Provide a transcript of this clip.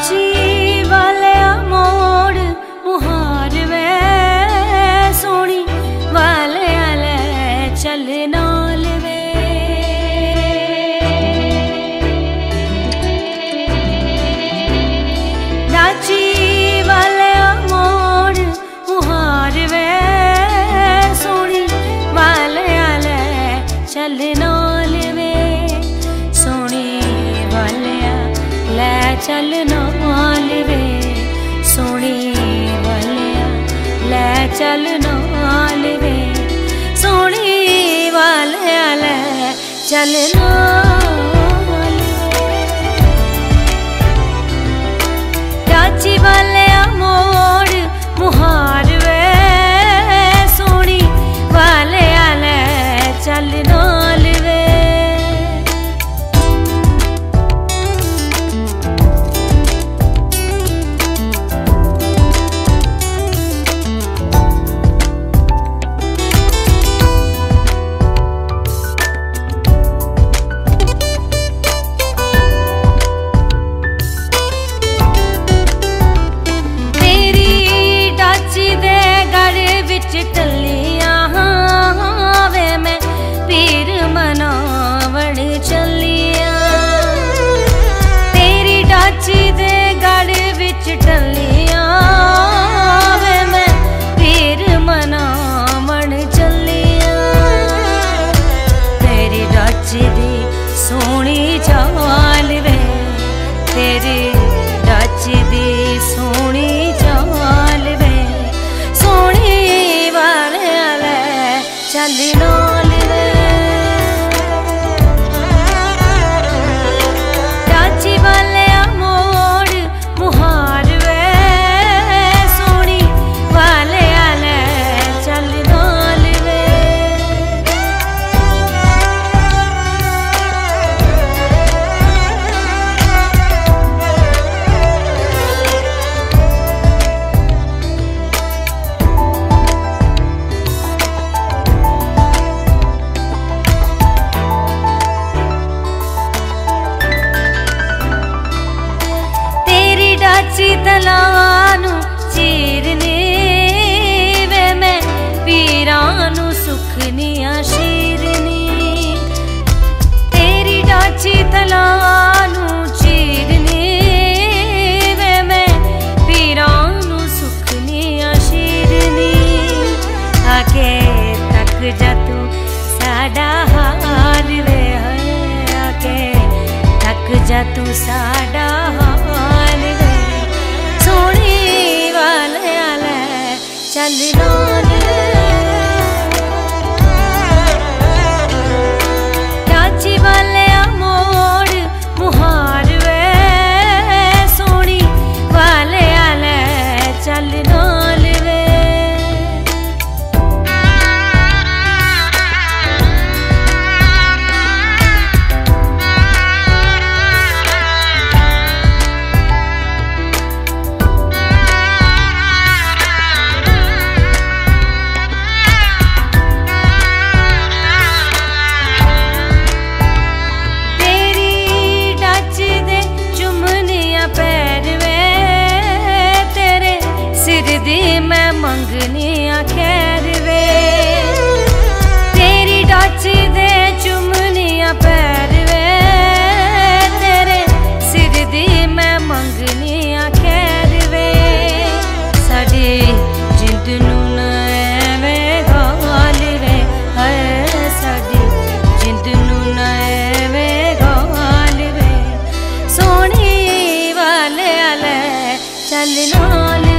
watching. ਚੱਲਣਾ ਨਾਲ ਵੇ ਸੋਹਣੇ ਵਾਲਿਆ ਲੈ ਚੱਲਣਾ ਨਾਲ ਵੇ ਸੋਹਣੇ ਵਾਲਿਆ ਲੈ ਚੱਲਣਾ ਨੱਚਦੀ ਸੋਹਣੀ ਚਾਲ ਵੇ। ਸੋਹਣੀ ਵਾਲਿਆ ਚੱਲਣਾ तक जतु साडाया तक तू साडा ਮੰਗਨੇ ਖੈਰ ਵੇ। ਤੇਰੀ ਦੇ ਚੁੰਮਨੇ ਆ ਪੈਰ ਸਿਰ ਦੀ ਮੈਂ ਮੰਗਨੇ ਖੈਰ ਵੇ। ਸਾਡੇ ਜਿੰਦ ਨੂੰ ਨਾ ਐਵੇਂ ਵੇ। ਸਾਡੀ ਜਿੰਦ ਨੂੰ ਨਾ ਵੇ। ਸੋਹਣੀ ਵਾਲੇ ਲੈ ਚੱਲ ਨਾਲ